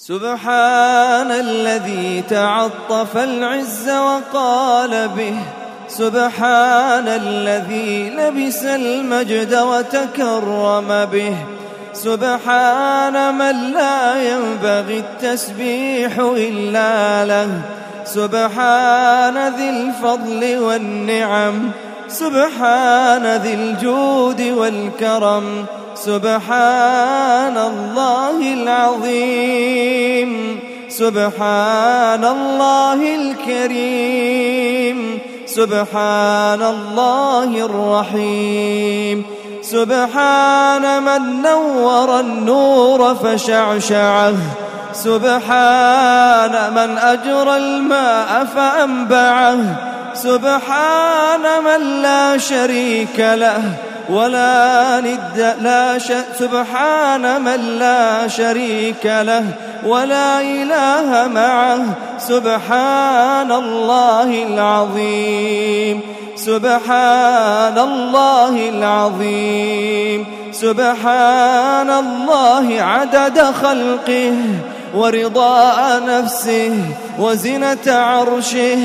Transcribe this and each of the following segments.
سبحان الذي تعطف العز وقال به سبحان الذي لبس المجد وتكرم به سبحان من لا ينبغي التسبيح إلا له سبحان ذي الفضل والنعم سبحان ذي الجود والكرم سبحان الله العظيم سبحان الله الكريم سبحان الله الرحيم سبحان من نور النور فشعشعه سبحان من أجرى الماء فأنبعه سبحان من لا شريك له ولا ند لا ش... سبحان من لا شريك له ولا إله معه سبحان الله العظيم سبحان الله العظيم سبحان الله عدد خلقه ورضاء نفسه وزنة عرشه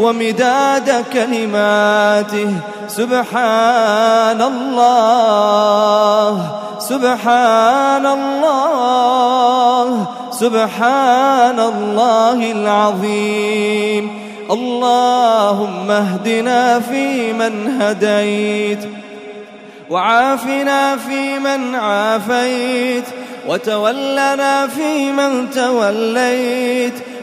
ومداد كلماته سبحان الله سبحان الله سبحان الله العظيم. اللهم اهدنا فيمن هديت وعافنا فيمن عافيت وتولنا فيمن توليت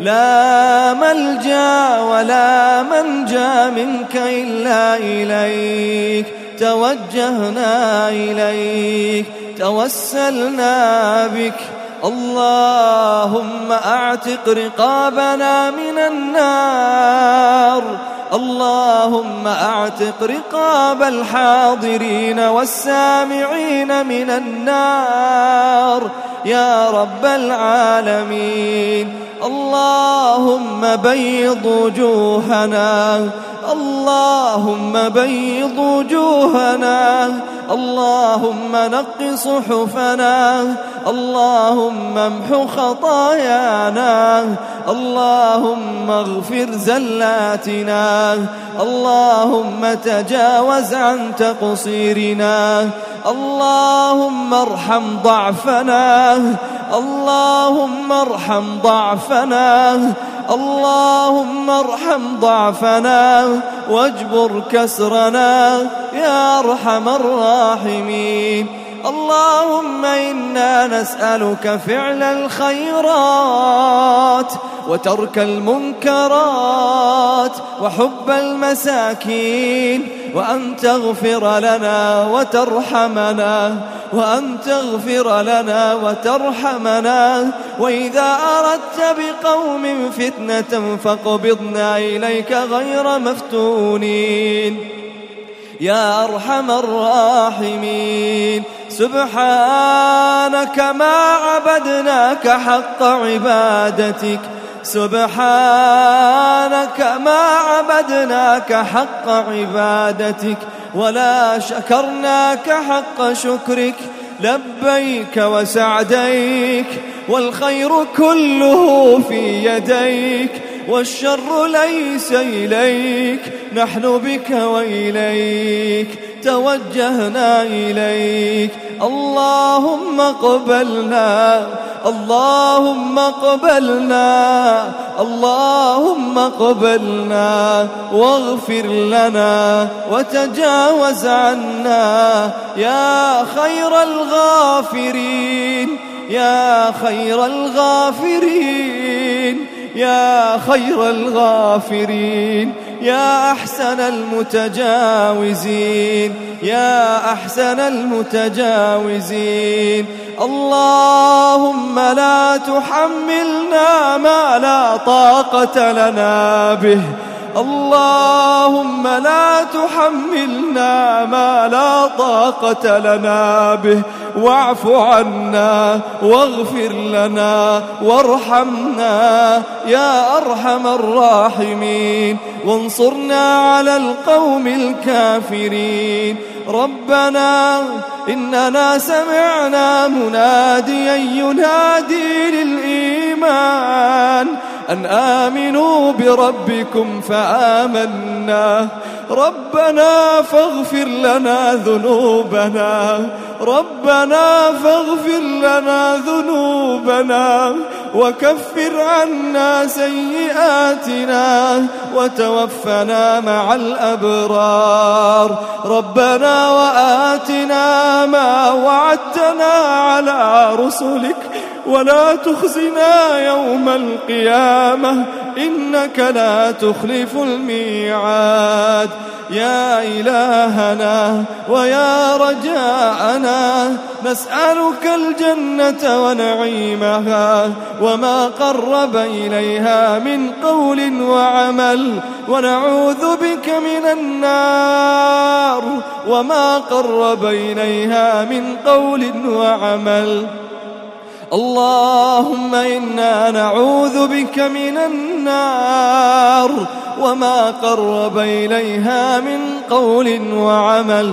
لا ملجأ ولا منجأ منك إلا إليك. توجهنا إليك توسلنا بك. اللهم أعتق رقابنا من النار. اللهم أعتق رقاب الحاضرين والسامعين من النار يا رب العالمين. اللهم بيض وجوهنا اللهم بيض وجوهنا اللهم نق صحفنا اللهم امح خطايانا اللهم اغفر زلاتنا اللهم تجاوز عن تقصيرنا اللهم ارحم ضعفنا اللهم ارحم ضعفنا اللهم ارحم ضعفنا واجبر كسرنا يا أرحم الراحمين. اللهم إنا نسألك فعل الخيرات وترك المنكرات وحب المساكين. وأن تغفر لنا وترحمنا وأن تغفر لنا وترحمنا. وإذا أردت بقوم فتنة فاقبضنا إليك غير مفتونين. يا أرحم الراحمين. سبحانك ما عبدناك حق عبادتك. سبحانك ما عبدناك حق عبادتك ولا شكرناك حق شكرك. لبيك وسعديك والخير كله في يديك والشر ليس إليك. نحن بك وإليك توجهنا إليك. اللهم قبلنا اللهم قبلنا اللهم قبلنا واغفر لنا وتجاوز عنا. يا خير الغافرين يا خير الغافرين. يا خير الغافرين يا أحسن المتجاوزين يا أحسن المتجاوزين. اللهم لا تحملنا ما لا طاقة لنا به. اللهم لا تحملنا ما لا طاقة لنا به. واعف عنا واغفر لنا وارحمنا يا أرحم الراحمين. وانصرنا على القوم الكافرين. ربنا إننا سمعنا مناديا ينادي للإيمان. أن آمنوا بربكم فآمنا. ربنا فاغفر لنا ذنوبنا. ربنا فاغفر لنا ذنوبنا. وكفر عنا سيئاتنا. وتوفنا مع الأبرار. ربنا وآتنا ما وعدتنا على رسلك. ولا تخزنا يوم القيامة إنك لا تخلف الميعاد. يا إلهنا ويا رجاءنا نسألك الجنة ونعيمها وما قرب إليها من قول وعمل ونعوذ بك من النار وما قرب إليها من قول وعمل. اللهم إنا نعوذ بك من النار وما قرب إليها من قول وعمل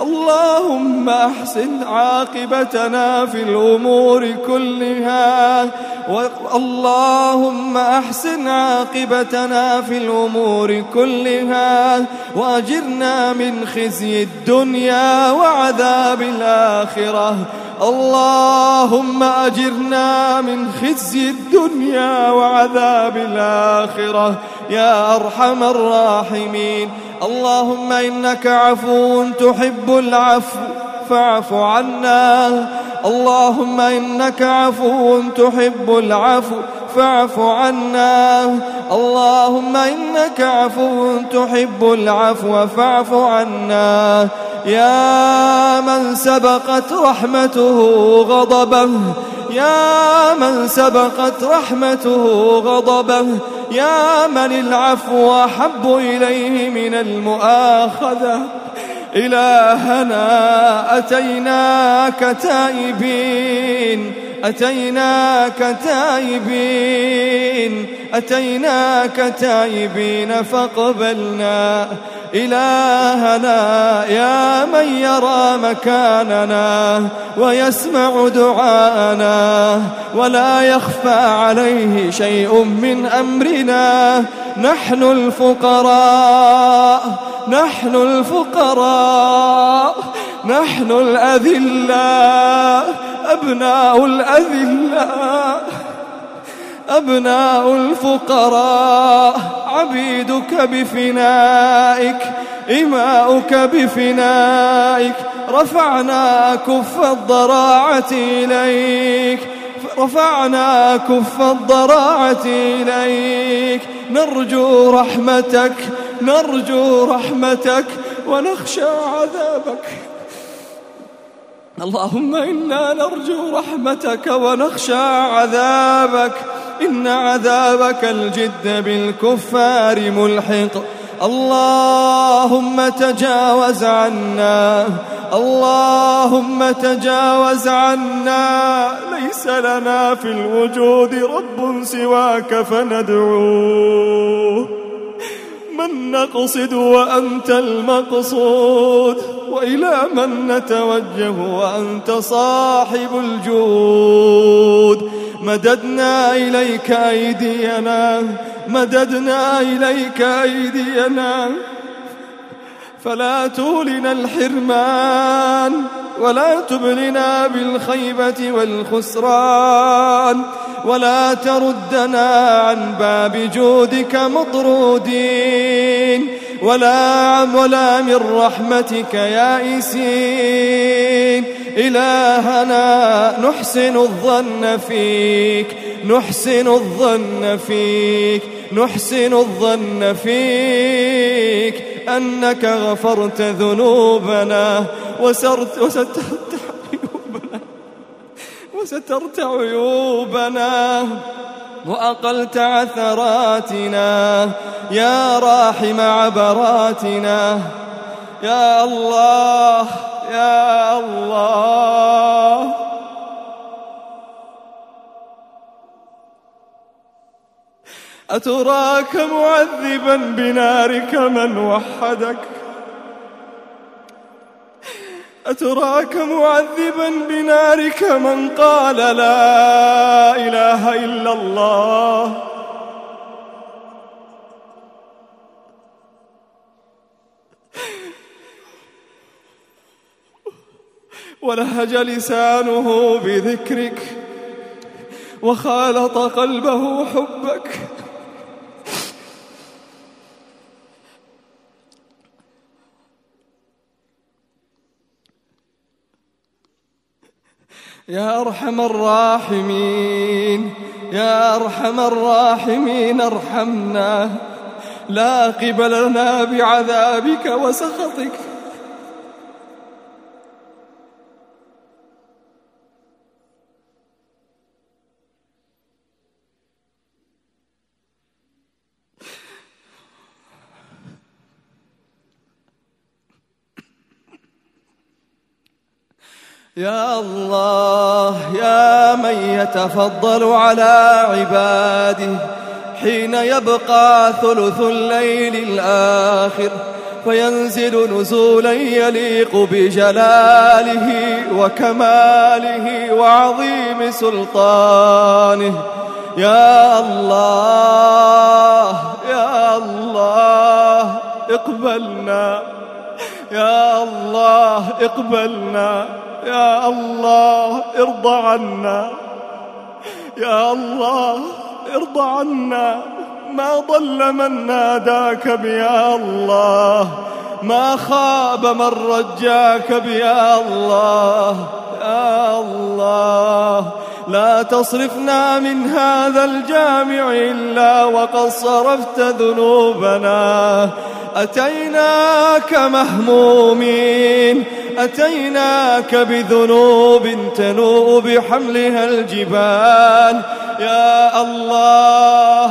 اللهم أحسن عاقبتنا في الأمور كلها. اللهم أحسن عاقبتنا في الأمور كلها وأجرنا من خزي الدنيا وعذاب الآخرة. اللهم أجرنا من خزي الدنيا وعذاب الآخرة. يا أرحم الراحمين. اللهم إنك عفو تحب العفو فاعف عنا. اللهم إنك عفو تحب العفو فاعف عنا. اللهم إنك عفو تحب العفو فاعف عنا. يا من سبقت رحمته غضبه يا من سبقت رحمته غضبه يا من العفو أحب إليه من المؤاخذة. إلهنا أتيناك تائبين أتيناك تائبين أتيناك تائبين فاقبلنا إلهنا يا من يرى مكاننا ويسمع دعاءنا ولا يخفى عليه شيء من أمرنا. نحن الفقراء نحن الفقراء نحن الأذلاء أبناء الأذلاء أبناء الفقراء عبيدك بفنائك إماؤك بفنائك رفعنا كف الضراعة إليك رفعنا كف الضراعة إليك. نرجو رحمتك نرجو رحمتك ونخشى عذابك. اللهم إنا نرجو رحمتك ونخشى عذابك. إن عذابك الجد بالكفار ملحق. اللهم تجاوز عنا. اللهم تجاوز عنا. ليس لنا في الوجود رب سواك فندعوه من نقصد وأنت المقصود. وإلى من نتوجه وأنت صاحب الجود. مددنا إليك أيدينا مددنا إليك أيدينا. فلا تولنا الحرمان ولا تبلنا بالخيبة والخسران ولا تردنا عن باب جودك مطرودين. ولا ولا من رحمتك يائسين إلهنا نحسن الظن فيك نحسن الظن فيك نحسن الظن فيك. أنك غفرت ذنوبنا وسرت وسترت عيوبنا وسترت عيوبنا وأقلت عثراتنا يا راحم عبراتنا. يا الله يا الله. أتراك معذبا بنارك من وحدك؟ أتراك معذبا بنارك من قال لا إله إلا الله؟ ولهج لسانه بذكرك وخالط قلبه حبك. يا أرحم الراحمين يا أرحم الراحمين ارحمنا. لا قبل لنا بعذابك وسخطك. يا الله يا من يتفضل على عباده حين يبقى ثلث الليل الآخر فينزل نزولا يليق بجلاله وكماله وعظيم سلطانه. يا الله يا الله اقبلنا يا الله اقبلنا. يا الله ارضى عنا. يا الله ارضى عنا. ما ضل من ناداك بيا الله. ما خاب من رجاك بيا الله. الله. لا تصرفنا من هذا الجامع إلا وقد صرفت ذنوبنا. أتيناك مهمومين أتيناك بذنوب تنوء بحملها الجبال. يا الله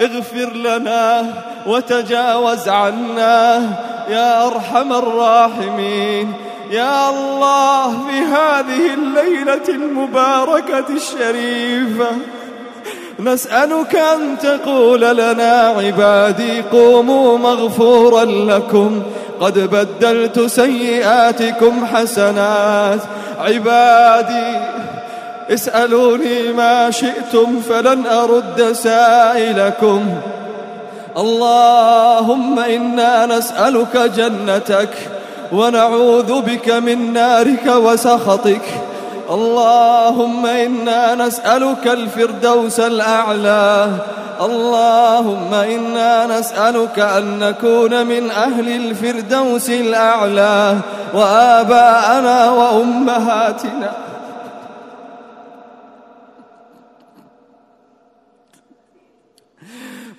اغفر لنا وتجاوز عنا. يا أرحم الراحمين. يا الله في هذه الليلة المباركة الشريفة نسألك أن تقول لنا عبادي قوموا مغفورا لكم. قد بدلت سيئاتكم حسنات. عبادي اسألوني ما شئتم فلن أرد سائلكم. اللهم إنا نسألك جنتك. ونعوذ بك من نارك وسخطك. اللهم إنا نسألك الفردوس الأعلى. اللهم إنا نسألك أن نكون من أهل الفردوس الأعلى. وآباءنا وأمهاتنا.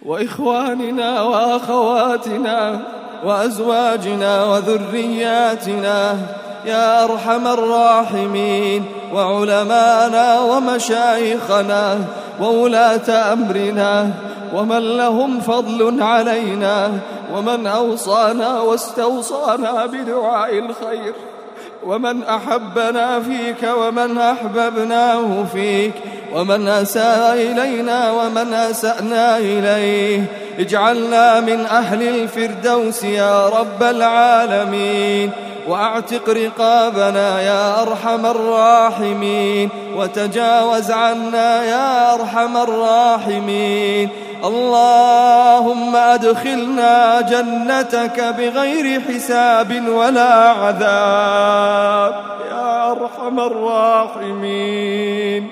وإخواننا وأخواتنا. وأزواجنا وذرياتنا يا أرحم الراحمين وعلمانا ومشايخنا وولاة أمرنا ومن لهم فضل علينا ومن أوصانا واستوصانا بدعاء الخير. ومن أحبنا فيك ومن أحببناه فيك ومن أساء إلينا ومن أسأنا إليه اجعلنا من أهل الفردوس يا رب العالمين وأعتق رقابنا يا أرحم الراحمين وتجاوز عنا يا أرحم الراحمين اللهم أدخلنا جنتك بغير حساب ولا عذاب. يا أرحم الراحمين.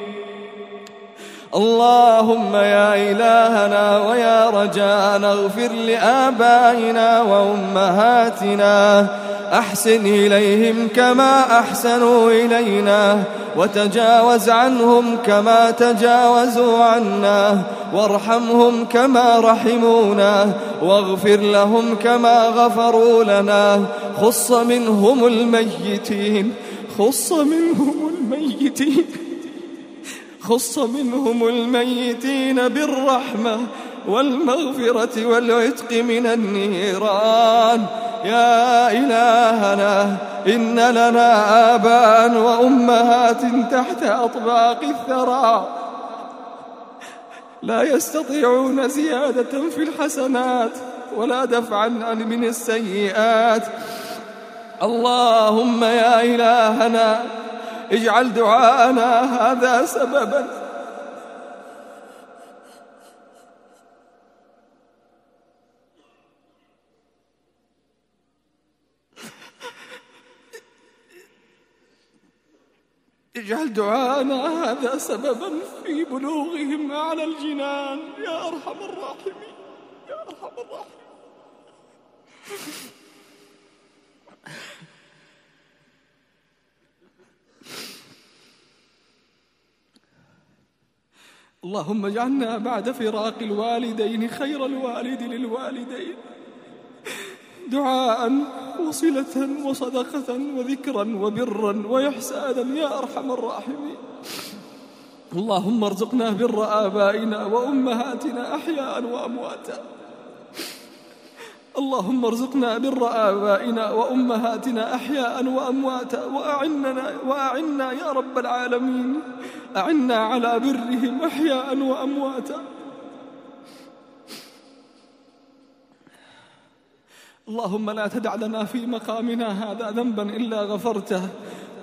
اللهم يا إلهنا ويا رجاءنا اغفر لآبائنا وأمهاتنا أحسن إليهم كما أحسنوا إلينا وتجاوز عنهم كما تجاوزوا عنا. وارحمهم كما رحمونا واغفر لهم كما غفروا لنا. خص منهم الميتين خص منهم الميتين خص منهم الميتين بالرحمة والمغفرة والعتق من النيران. يا إلهنا إن لنا آباء وأمهات تحت أطباق الثرى. لا يستطيعون زيادة في الحسنات ولا دفعا من السيئات. اللهم يا إلهنا اجعل دعاءنا هذا سببا اجعل دعاءنا هذا سببا في بلوغهم على الجنان. يا أرحم الراحمين. يا أرحم الراحمين. اللهم اجعلنا بعد فراق الوالدين خير الوالد للوالدين. دعاء وصلة وصدقة وذكرا وبرا وإحسانا يا أرحم الراحمين. اللهم ارزقنا بر آبائنا وأمهاتنا أحياء وأمواتا. اللهم ارزقنا بر آبائنا وأمهاتنا أحياء وأمواتا. وأعننا, وأعنا يا رب العالمين. أعنا على برهم أحياء وأمواتا. اللهم لا تدع لنا في مقامنا هذا ذنبا إلا غفرته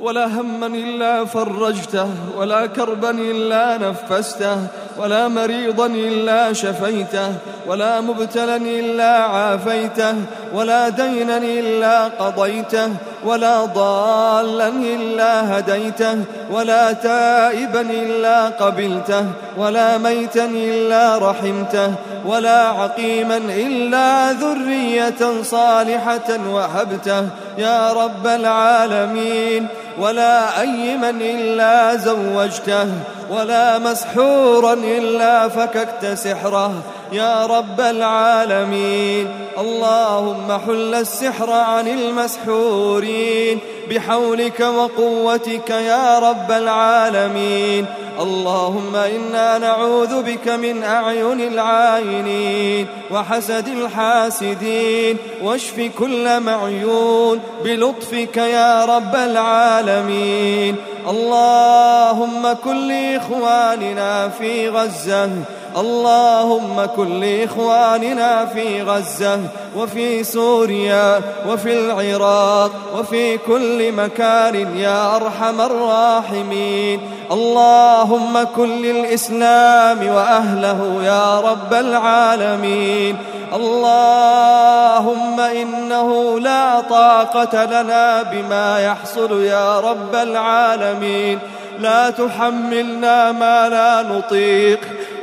ولا هما إلا فرجته ولا كربا إلا نفسته ولا مريضا إلا شفيته ولا مبتلا إلا عافيته ولا دينا إلا قضيته ولا ضالا إلا هديته ولا تائبا إلا قبلته ولا ميتا إلا رحمته ولا عقيما إلا ذرية صالحة وهبته يا رب العالمين ولا أيما إلا زوجته ولا مسحورا إلا فككت سحره. يا رب العالمين اللهم حل السحر عن المسحورين. بحولك وقوتك يا رب العالمين. اللهم إنا نعوذ بك من أعين العائنين وحسد الحاسدين واشف كل معيون بلطفك يا رب العالمين. اللهم كن لإخواننا في غزة. اللهم كن لإخواننا في غزة. وفي سوريا وفي العراق وفي كل مكان يا أرحم الراحمين. اللهم كن للإسلام وأهله يا رب العالمين. اللهم إنه لا طاقة لنا بما يحصل يا رب العالمين. لا تحملنا ما لا نطيق.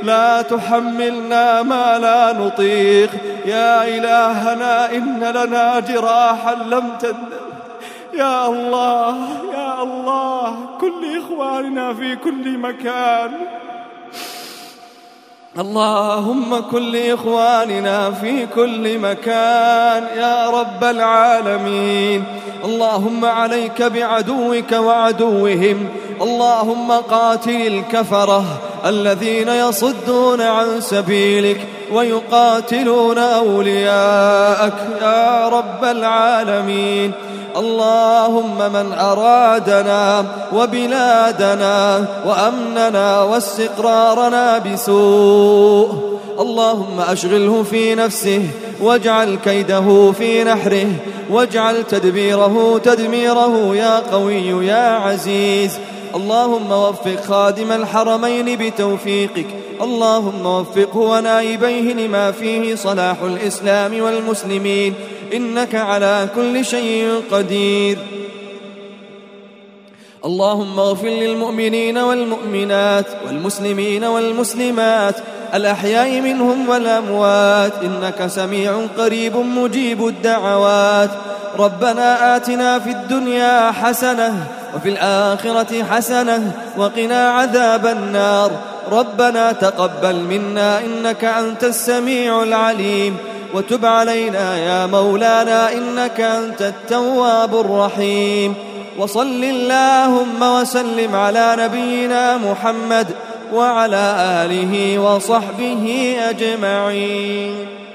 لا تحملنا ما لا نطيق. يا إلهنا إن لنا جراحا لم تندم يا الله يا الله كل إخواننا في كل مكان. اللهم كل إخواننا في كل مكان. يا رب العالمين. اللهم عليك بعدوك وعدوهم. اللهم قاتل الكفرة. الذين يصدون عن سبيلك ويقاتلون أولياءك. يا رب العالمين اللهم من أرادنا وبلادنا وأمننا واستقرارنا بسوء اللهم أشغله في نفسه واجعل كيده في نحره واجعل تدبيره تدميره يا قوي يا عزيز. اللهم وفق خادم الحرمين بتوفيقك. اللهم وفقه ونائبيه لما فيه صلاح الإسلام والمسلمين. إنك على كل شيء قدير. اللهم اغفر للمؤمنين والمؤمنات والمسلمين والمسلمات الأحياء منهم والأموات. إنك سميع قريب مجيب الدعوات. ربنا آتنا في الدنيا حسنة وفي الآخرة حسنة وقنا عذاب النار. ربنا تقبل منا إنك أنت السميع العليم. وتب علينا يا مولانا إنك أنت التواب الرحيم. وصل اللهم وسلم على نبينا محمد وعلى آله وصحبه أجمعين.